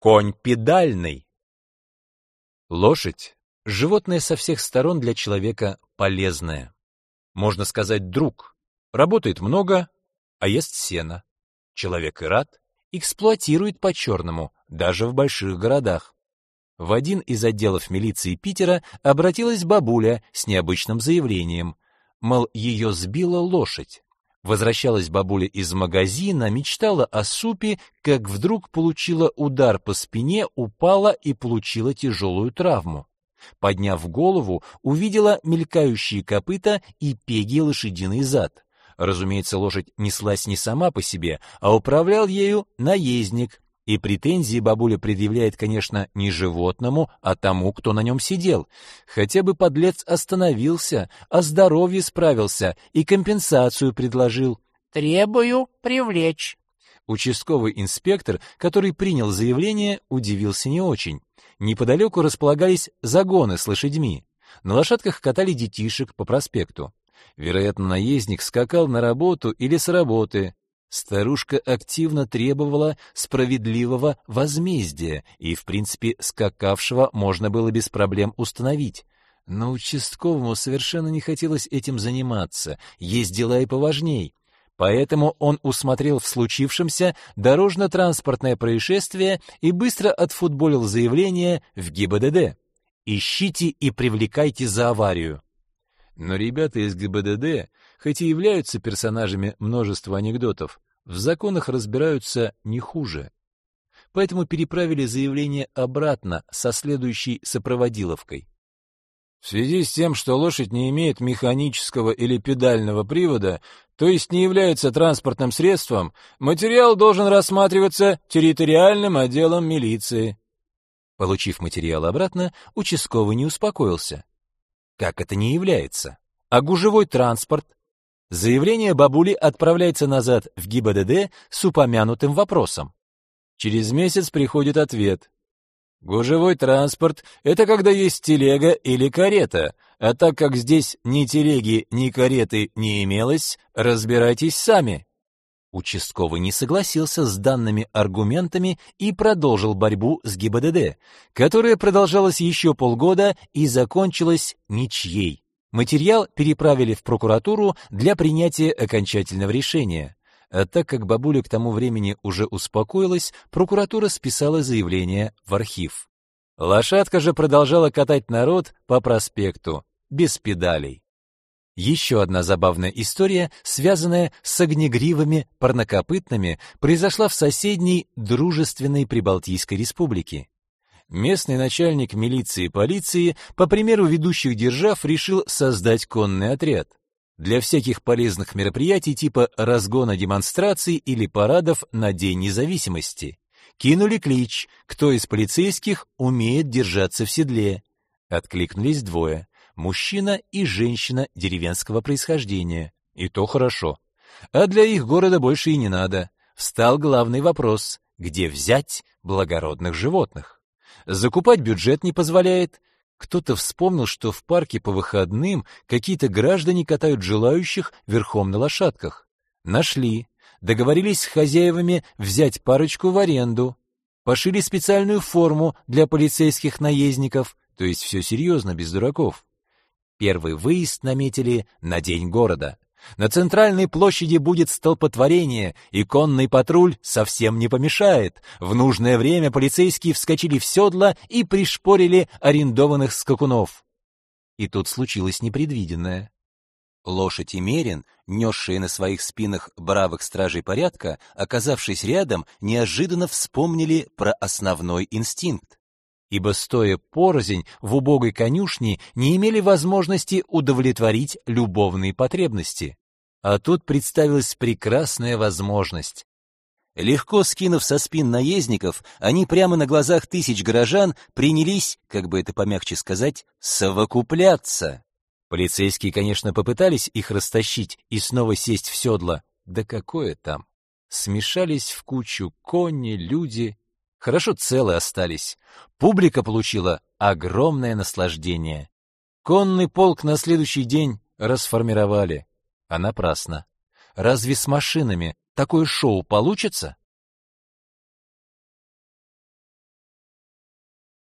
Конь педальный. Лошадь — животное со всех сторон для человека полезное. Можно сказать, друг. Работает много, а ест сено. Человек и рад, эксплуатирует по-черному, даже в больших городах. В один из отделов милиции Питера обратилась бабуля с необычным заявлением. Мол, ее сбила лошадь. Возвращалась бабуля из магазина, мечтала о супе, как вдруг получила удар по спине, упала и получила тяжелую травму. Подняв голову, увидела мелькающие копыта и пеги лошадиный зад. Разумеется, лошадь неслась не сама по себе, а управлял ею наездник, и претензии бабуля предъявляет, конечно, не животному, а тому, кто на нем сидел. Хотя бы подлец остановился, о здоровье справился и компенсацию предложил. «Требую привлечь». Участковый инспектор, который принял заявление, удивился не очень. Неподалеку располагались загоны с лошадьми. На лошадках катали детишек по проспекту. Вероятно, наездник скакал на работу или с работы, Старушка активно требовала справедливого возмездия, и, в принципе, скакавшего можно было без проблем установить. Но участковому совершенно не хотелось этим заниматься, есть дела и поважней. Поэтому он усмотрел в случившемся дорожно-транспортное происшествие и быстро отфутболил заявление в ГИБДД. «Ищите и привлекайте за аварию». Но ребята из ГИБДД хоть и являются персонажами множества анекдотов, в законах разбираются не хуже. Поэтому переправили заявление обратно со следующей сопроводиловкой. В связи с тем, что лошадь не имеет механического или педального привода, то есть не является транспортным средством, материал должен рассматриваться территориальным отделом милиции. Получив материал обратно, участковый не успокоился. Как это не является? А гужевой транспорт, Заявление бабули отправляется назад в ГИБДД с упомянутым вопросом. Через месяц приходит ответ. Гужевой транспорт — это когда есть телега или карета, а так как здесь ни телеги, ни кареты не имелось, разбирайтесь сами. Участковый не согласился с данными аргументами и продолжил борьбу с ГИБДД, которая продолжалась еще полгода и закончилась ничьей. Материал переправили в прокуратуру для принятия окончательного решения. А так как бабуля к тому времени уже успокоилась, прокуратура списала заявление в архив. Лошадка же продолжала катать народ по проспекту, без педалей. Еще одна забавная история, связанная с огнегривыми парнокопытными, произошла в соседней дружественной Прибалтийской республике. Местный начальник милиции и полиции, по примеру ведущих держав, решил создать конный отряд. Для всяких полезных мероприятий типа разгона демонстраций или парадов на День независимости. Кинули клич «Кто из полицейских умеет держаться в седле?» Откликнулись двое – мужчина и женщина деревенского происхождения. И то хорошо. А для их города больше и не надо. Встал главный вопрос – где взять благородных животных? Закупать бюджет не позволяет. Кто-то вспомнил, что в парке по выходным какие-то граждане катают желающих верхом на лошадках. Нашли. Договорились с хозяевами взять парочку в аренду. Пошили специальную форму для полицейских наездников, то есть все серьезно, без дураков. Первый выезд наметили на День города. На центральной площади будет столпотворение, и конный патруль совсем не помешает. В нужное время полицейские вскочили в седла и пришпорили арендованных скакунов. И тут случилось непредвиденное. Лошадь и мерин, несшие на своих спинах бравых стражей порядка, оказавшись рядом, неожиданно вспомнили про основной инстинкт ибо, стоя порознь в убогой конюшне, не имели возможности удовлетворить любовные потребности. А тут представилась прекрасная возможность. Легко скинув со спин наездников, они прямо на глазах тысяч горожан принялись, как бы это помягче сказать, совокупляться. Полицейские, конечно, попытались их растащить и снова сесть в седло. Да какое там! Смешались в кучу кони, люди, Хорошо целы остались. Публика получила огромное наслаждение. Конный полк на следующий день расформировали. А напрасно. Разве с машинами такое шоу получится?